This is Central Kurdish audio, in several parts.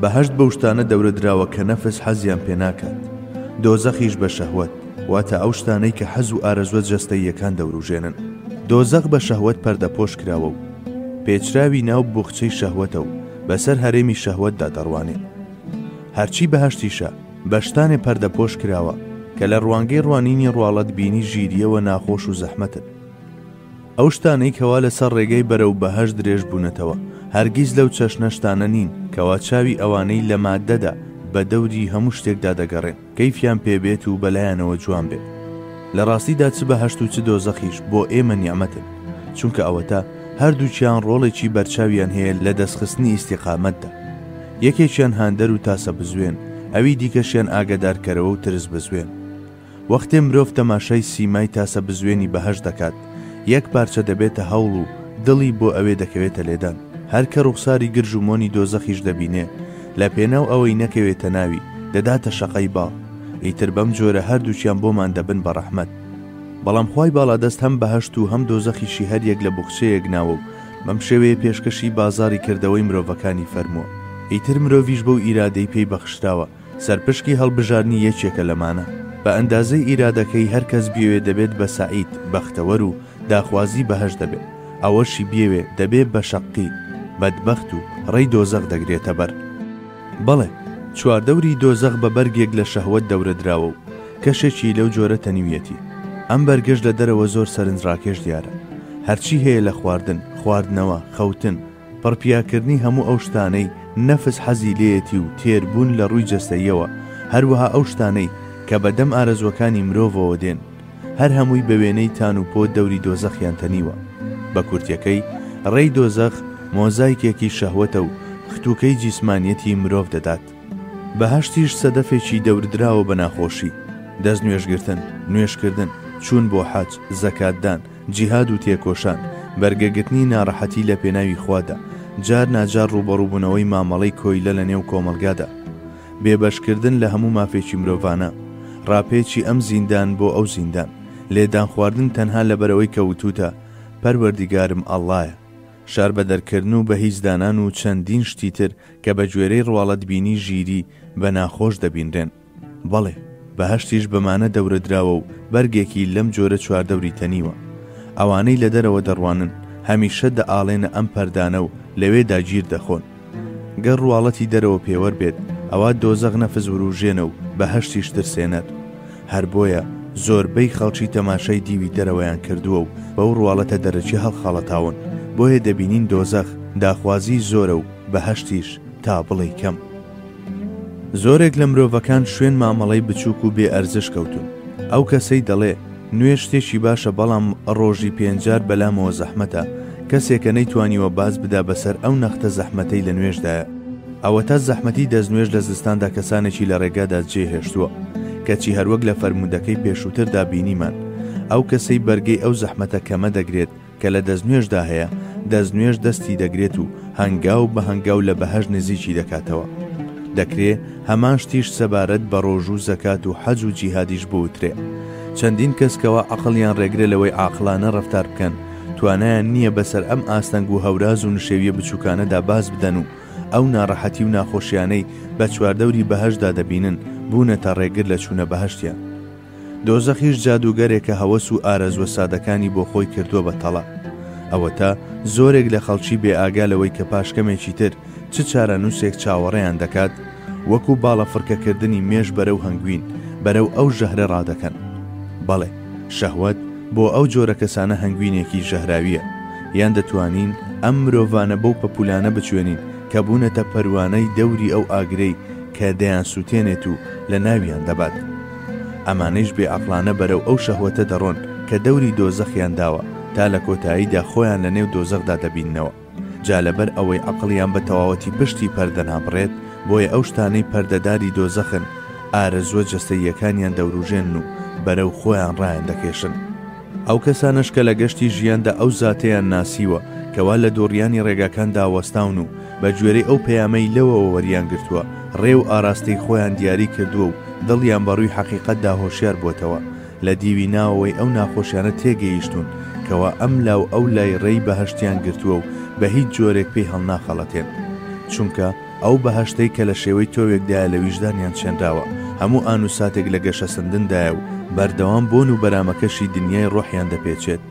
بەهەشت بەو شتانە دەورە دراوە کە نەفس حەزیان پێ ناکات، دۆزەخیش بە شەهوەت، واتە ئەو شتانەی کە حەز و ئارەزوە جەستەییەکان دەوروژێنن. دۆزەخ بە شەهوەت پەردەپۆش کراوە و پێچراوی ناو بوخچەی شەهوەتە و بەسەر هەرێمی شەهوەتدا دەڕوانێ. هەرچی بەهەشتیشە بە شتانێ پەردەپۆش کراوە کە لە ڕوانگەی ڕوانینی ڕواڵەت بینی ژیرییەوە ناخۆش و زەحمەتن. ئەو شتانەی کەوا لەسەر ڕێگەی بەرەو بەهەشت درێژ بوونەتەوە، هەرگیز لەو چەشنە شتانە نین، کەوا چاوی ئەوانەی لە ماددەدا بە دەوری هەموو شتێکدا دەگەڕێن، کەیفیان پێ بێت و بەلایانەوە جوان بێت. لە ڕاستیدا چ بەهەشت و چ دۆزەخیش بۆ ئێمە نیعمەتن، چونکە ئەوەتا هەردووکیان ڕۆڵێکی بەرچاویان هەیە لە دەستخستنی ئیستیقامەتدا. یەکێکیان هاندەر و تاسەبزوێن، ئەوی دیکەشیان ئاگەدارکەرەوە و ترسبزوێن. وەختێ مرۆڤ تەماشای سیمای تاسە بزوێنی بەهەشت دەکات، یەک پارچە دەبێتە هەوڵ و دڵی بۆ ئەوێ دەکەوێتە لێدان. هەر کە ڕوخساری گرژ و مۆنی دۆزەخیش دەبینێ، لە پێناو ئەوەی نەکەوێتە ناوی، دەداتە شەقەی باڵ. ئیتر بەم جۆرە هەردووکیان بۆمان دەبن بە ڕەحمەت. بەڵام خوای باڵادەست هەم بەهەشت و هەم دۆزەخیشی هەر یەک لە بوخچەیەک ناوە و بەم شێوەیە پێشکەشی بازاڕی کردەوەی مرۆڤەکانی فەرمووە. ئیتر مرۆڤیش بەو ئیرادەی پێی بەخشراوە، سەرپشکی هەڵبژاردنی یەکێکە لەمانە، بە ئەندازەی ئیرادەکەی هەر کەس بیەوێ دەبێت بە سەعید، بەختەوەر و داخوازی بەهەشت دەبێ، ئەوەشی بیەوێ دەبێ بە شەققی، بەدبەخت و ڕێی دۆزەخ دەگرێتە بەر. بەڵێ، چواردەوری دۆزەخ بە بەرگێک لە شەهوەت دەورە دراوە و کەشێکی لەو جۆرە تەنیویەتی. ئەم بەرگەش لە دەرەوە زۆر سەرنجڕاکێش دیارە. هەرچی هەیە لە خواردن، خواردنەوە، خەوتن، پڕپیاکردنی هەموو ئەو شتانەی نەفس حەزی لێیەتی و تێربوون لە ڕووی جەستەییەوە، هەروەها ئەو شتانەی کە بە دەم ئارەزووەکانی مرۆڤەوە دێن، هەر هەمووی بە وێنەی تان و پۆ دەوری دۆزەخیان تەنیوە. بە کورتییەکەی، ڕێی دۆزەخ مۆزایکێکی شەهوەتە و ختووکەی جیسمانیەتی مرۆڤ دەدات. بەهەشتیش سەدەفێکی دەوردراوە بە ناخۆشی، دەستنوێژگرتن، نوێژکردن، چوون بۆ حەج، زەکاتدان، جیهاد و تێکۆشان، بەرگەگرتنی ناڕەحەتی لە پێناوی خوادا، جار ناجار ڕووبەڕووبوونەوەی مامەڵەی کۆیلە لە نێو کۆمەڵگادا، بێبەشکردن لە هەموو مافێکی مرۆڤانە، ڕاپێچی ئەم زیندان بۆ ئەو زیندان، لێدانخواردن تەنها لەبەرئەوەی کە وتووتە، پەروەردیگارم ئەڵڵایە. شاربەدەرکردن و بەهیزدانان و چەندین شتی تر کە بەگوێرەی ڕواڵەتبینی ژیری بە ناخۆش دەبینرێن. بەڵێ، بەهەشتیش بەمانە دەورە دراوە و بەرگێکی لەم جۆرە چواردەوری تەنیوە. ئەوانەی لە دەرەوە دەڕوانن، هەمیشە دەئاڵێنە ئەم پەردانە و لەوێدا گیر دەخۆن. گەر ڕواڵەتی دەرەوە پێوەر بێت، ئەوا دۆزەخ نەفس ورووژێنە و بەهەشتیش ترسێنەر. هەر بۆیە زۆربەی خەڵکی تەماشای دیوی دەرەوەیان کردووە و بەو ڕواڵەتە دەرەکی هەڵخەڵەتاون، بۆیە دەبینین دۆزەخ داخوازیی زۆرە و بەهەشتیش تا بڵێی کەم. زۆرێک لە مرۆڤەکان شوێن مامەڵەی بچووک و بێ ئەرزش کەوتون ئەو کەسەی دەڵێ نوێژ شتێکی باشە بەڵام ڕۆژی پێنجار بەلامەوە زەحمەتە کەسێکە نەیتوانیوە باز بدا بەسەر ئەو نەختە زەحمەتەی لە نوێژدایە ئەوەتا زەحمەتی دەستنوێژ لە زستاندا کەسانێکی لە ڕێگادا جێ هێشتووە کەچی هەروەک لە فەرموودەکەی پێشووتردا بینیمان ئەو کەسەی بەرگەی ئەو زەحمەتە کەمە دەگرێت کە لە دەستنوێژدا هەیە، دەستنوێژ دەستی دەگرێت و هەنگاو بە هەنگاو لە بەهەشت نزیکی دەکاتەوە. دەکرێ هەمان شتیش سەبارەت بە ڕۆژوو و زەکات و حەج و جیهادیش بوترێ. چەندین کەس کەوا عەقڵیان ڕێگرە لەوەی عاقڵانە ڕەفتار بکەن، توانایان نییە بەسەر ئەم ئاستەنگ و هەوراز و نشێویە بچووکانەدا باز بدەن و ئەو ناڕەحەتی و ناخۆشیانەی بە چواردەوری بەهەشتدا دەبینن، بوونەتە ڕێگر لە چوونە بەهەشتیان. دۆزەخیش جادووگەرێکە هەوەس و ئارەزووە سادەکانی بۆ خۆی کردووە بە تەڵە. ئەوەتا زۆرێک لە خەڵکی بێ ئاگا لەوەی کە پاش کەمێکی تر چ چارەنووسێک چاوەڕێیان دەکات، وەکوو باڵە فرکە کردنی مێش بەرەو هەنگوین، بەرەو ئەو ژەهرە ڕادەکەن. بەڵێ، شەهوەت بۆ ئەو جۆرە کەسانە هەنگوینێکی ژەهراوییە. یان دەتوانین ئەم مرۆڤانە بەو پەپوولانە بچوێنین کە بوونەتە پەروانەی دەوری ئەو ئاگرەی کە دەیانسووتێنێت و لە ناویان دەبات. ئەمانەیش بێ عەقڵانە بەرەو ئەو شەهوەتە دەڕۆن کە دەوری دۆزەخیان داوە تا لە کۆتاییدا خۆیان لە نێو دۆزەخدا دەبیننەوە جا لەبەر ئەوەی عەقڵیان بە تەواوەتی پشتی پەردە نابڕێت بۆیە ئەو شتانەی پەردە داری دۆزەخن ئارەزووە جەستەییەکانیان دەوروژێنن و بەرەو خۆیان ڕایان دەکێشن. ئەو کەسانەش کە لە گەشتی ژیاندا ئەو زاتەیان ناسیوە کە وا لە دۆڕیانی ڕێگاکاندا وەستاون و بە گوێرەی ئەو پەیامەی لەوەوە وەریان گرتووە، ڕێ و ئاراستەی خۆیان دیاری کردووە و دڵیان بە ڕووی حەقیقەتدا هۆشیار بووەتەوە، لە دیوی ناوەوەی ئەو ناخۆشیانە تێگەییشتوون کەوا ئەم لا و ئەو لای ڕێی بەهەشتیان گرتووە و بە هیچ جۆرێک پێی هەڵناخەڵەتێن. چونکە. ئەو بەهەشتەی کە لە شێوەی تۆوێکدایە لە ویژدانیان چێنراوە، هەموو ئان و ساتێک لە گەشەسەندندایە و بەردەوام بۆن و بەرامەکەشی دنیای ڕۆحیان دەپێچێت،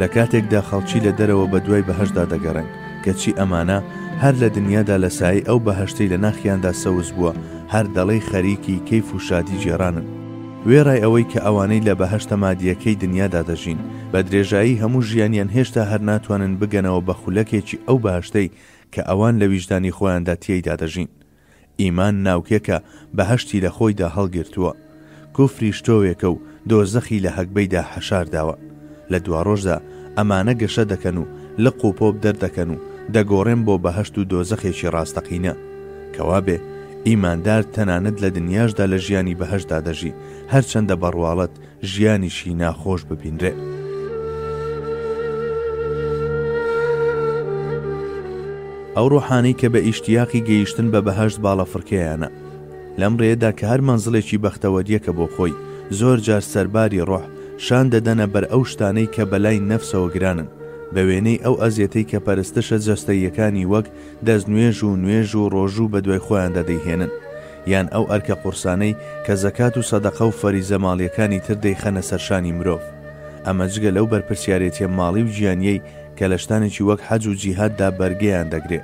لە کاتێکدا خەڵکی لە دەرەوە بەدوای بەهەشتدا دەگەڕێن، کەچی ئەمانە هەر لە دنیادا لە سایەی ئەو بەهەشتەی لە ناخیاندا سەوز بووە، هەر دەڵێی خەریکی کەیف و شادی گێڕانن. وێڕای ئەوەی کە ئەوانەی لە بەهەشتە مادییەکەی دنیادا دەژین، بە درێژایی هەموو ژیانیان هێشتا هەر ناتوانن بگەنەوە بە خولەکێکی ئەو بەهەشتەی کە ئەوان لە ویژدانی خۆیاندا تیەیدا دەژین. ئیمان ناوکێکە بەهەشتی لە خۆیدا هەڵگرتووە. کوفری شتۆێکە و دۆزەخی لە هەگبەیدا حەشارداوە. لە دواڕۆژدا ئەمانە گەشە دەکەن و لق و پۆپ دەردەکەن و دەگۆڕێن بۆ بەهەشت و دۆزەخێکی ڕاستەقینە. کەوابێ ئیماندار تەنانەت لە دنیاشدا لە ژیانی بەهەشتدا دەژی هەرچەندە بەڕواڵەت ژیانیشی ناخۆش ببینرێ. ئەو ڕۆحانەی کە بە ئیشتیاقی گەیشتن بە بەهەشت باڵەفڕکێیانە لەم ڕێدا کە هەر مەنزڵێکی بەختەوەریەکە بۆ خۆی زۆر جار سەرباری ڕۆح شان دەدەنە بەر ئەو شتانەی کە بەلای نەفسەوە گرانن بە وێنەی ئەو ئەزیەتەی کە پەرستشە جەستەییەکانی وەک دەستنوێژ و نوێژ و ڕۆژوو بە دوای خۆیاندا دەیهێنن یان ئەو ئەرکە قورسانەی کە زەکات و سەدەقە و فەریزە ماڵیەکانی تر دەیخەنە سەر شانی مرۆڤ، ئەمە جگە لەو بەرپرسیارێتیە ماڵی و گیانیەی کە لە شتانێکی وەک حەج و جیهاد دا بەرگەیان دەگرێ،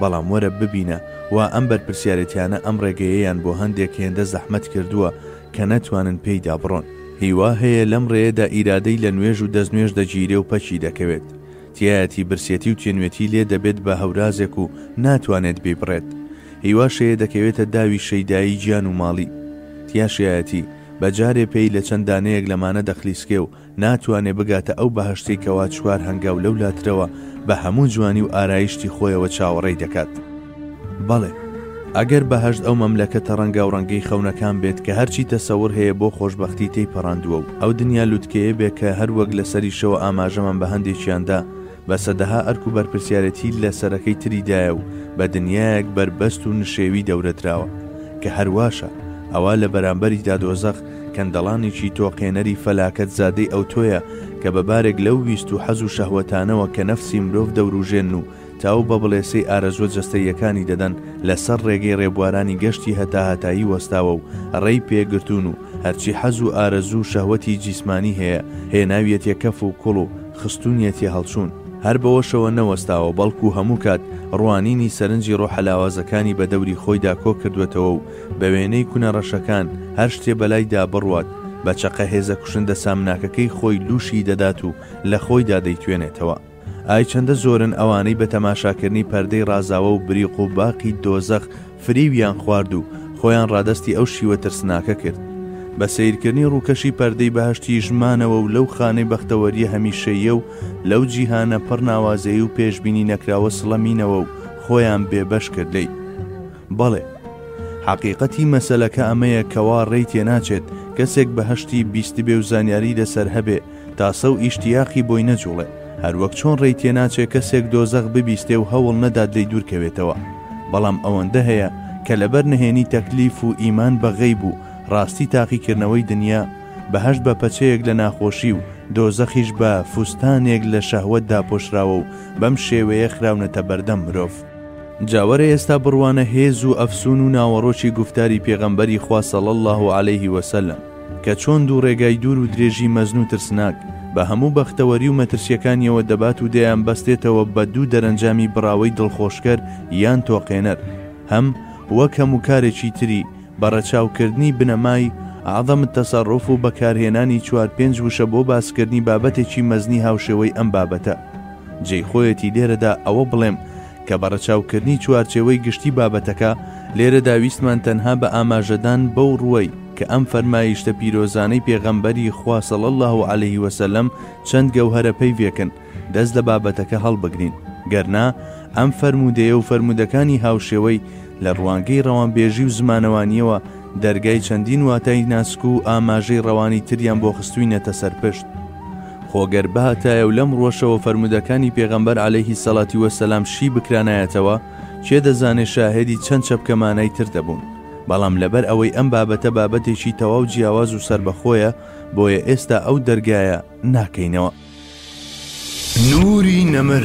بەڵام وەرە ببینە وا ئەم بەرپرسیارێتیانە ئەم ڕێگەیەیان بۆ هەندێک هێندە زەحمەت کردووە کە نەتوانن پێی دا بڕۆن. هیوا هەیە لەم ڕێیەدا ئیرادەی لە نوێژ و دەستنوێژ دەگیرێ و پەکی دەکەوێت، تیایەتی برسێتی و تێنوێتی لێ دەبێت بە هەورازێک و ناتوانێت بی بڕێت هیوا شێ دەکەوێتە داوی شەیدایی گیان و ماڵی تیا شێایەتی بە جارێ پێی لە چەند دانەیەک لەمانە دەخلیسکێ و ناتوانێ بگاتە ئەو بەهەشتەی کەوا چوار هەنگاو لەو لاترەوە بە هەموو جوانی و ئارایشتی خۆیەوە چاوەڕێی دەکات. بەڵێ ئەگەر بەهەشت ئەو مەملەکەتە ڕەنگاوڕەنگەی خەونەکان بێت کە هەرچی تەسەور هەیە بۆ خۆشبەختی تێی پەڕاندووە و ئەو دنیا لوتکەیە بێ کە هەروەک لە سەریشەوە ئاماژەمان بە هەندێکیاندا بە سەدەها ئەرک و بەرپرسیارێتی لە سەرەکەی تریدایە و بە دنیایەک بەربەست و نشێوی دەورە دراوە کە هەرواشە ئەوا لە بەرامبەریدا دۆزەخ کەندەڵانێکی تۆقێنەری فەلاکەت زادەی ئەوتۆیە کە بە بارێک لەو ویست و حەز و شەهوەتانەوە کە نەفسی مرۆڤ دەوروژێن و تا ئەو بەبڵێسەی ئارەزووە جەستەییەکانی دەدەن لە سەر ڕێگەی ڕێبوارانی گەشتی هەتاهەتایی وەستاوە و ڕێی پێ گرتوون و هەرچی حەز و ئارەزوو و شەهوەتی جیسمانی هەیە هێناویەتیە کەف و کوڵ و خستوونیەتیە هەڵچوون. هەر بەوەشەوە نەوەستاوە بەڵکوو هەموو کات ڕوانینی سەرنجی ڕۆحە لاوازەکانی بە دەوری خۆیدا کۆ کردووەتەوە و بە وێنەی کونە ڕەشەکان هەر شتێ بە لایدا بڕوات بە چەقە هێزە کوشندە سامناکەکەی خۆی لووشی دەدات و لە خۆیدا دەیتوێنێتەوە. ئای چەندە زۆرن ئەوانەی بە تەماشاکردنی پەردەی ڕازاوە و بریق و باقی دۆزەخ فریویان خوارد و خۆیان ڕادەستی ئەو شیوە ترسناکە کرد بە سیرکردنی ڕووکەشی پەردەی بەهشتی ژمانەوە و لەو خانەی بەختەوەریە هەمیشەیە و لەو جیهانە پڕ ناوازەی و پێشببینی نەکراوە سڵەمینەوە و خۆیان بێبەش کرد لی بەڵێ حقیقەتی مەسلەکە ئەمەیە کەوا ڕێی تێناچێت کەسێک بەهشتی بیست بێ و زانیاری لەسەر هەبێ تاسە و ئیشتیاقی بۆی نەجوڵێ، هەروەک چۆن ڕێی تێناچێ کەسێک دۆزەخ ببیستێ و هەوڵ نەدات لێی دوورکەوێتەوە، بەڵام ئەوەندە هەیە کە لەبەر نهێنی تەکلیف و ئیمان بە غەیب و ڕاستی تاقیکردنەوەی دنیا، بەهەشت بە پەچەیەک لە ناخۆشی و دۆزەخیش بە فستانێک لە شەهوەت داپۆشراوە و بەم شێوەیە خراونەتە بەردەم مرۆڤ. جا وەرە ئێستا بڕوانە هێز و ئەفسوون و ناوەڕۆکی گوفتاری پێغەمبەری خوا صلی اللە علیه وسلم، کە چۆن دوو ڕێگای دوور و درێژی مەزن و ترسناک، بە هەموو بەختەوەری و مەترسییەکانییەوە دەبات و دەیانبەستێتەوە بە دوو دەرەنجامی بڕاوەی دڵخۆشکەر یان تۆقێنەر، هەم وەک هەموو کارێکی تری، بە ڕەچاوکردنی بنەمای، عدم التصرف، و بەکارهێنانی چوار پێنج وشە بۆ باسکردنی بابەتێکی مەزنی هاوشێوەی ئەم بابەتە. جێی خۆیەتی لێرەدا ئەوە بڵێم کە بە ڕەچاوکردنی چوارچێوەی گشتی بابەتەکە، لێرەدا ویستمان تەنها بە ئاماژەدان بەو ڕووەی کە ئەم فەرمایشتە پیرۆزانەی پێغەمبەری خوا صلی اللە علیه وسلم چەند گەوهەرە پەیڤێکن، دەست لە بابەتەکە هەڵبگرین. گەرنا ئەم فەرموودەیە و فەرموودەکانی هاوشێوەی، لە ڕوانگەی ڕەوانبێژی و زمانەوانییەوە دەرگای چەندین واتای ناسک و ئاماژەی ڕەوانی تریان بۆ خستووینەتە سەر پشت. خۆ گەر بهاتایە و لەم ڕوەشەوە فەرموودەکانی پێغەمبەر عەلەیهی سەڵاتی وەسەلام شی بکرانایەتەوە، کێ دەزانێ شاهێدی چەند چەپکە مانای تر دەبوون. بەڵام لەبەر ئەوەی ئەم بابەتە بابەتێکی تەواو جیاواز و سەربەخۆیە، بۆیە ئێستا ئەو دەرگایە ناکەینەوە. نوری نەمر.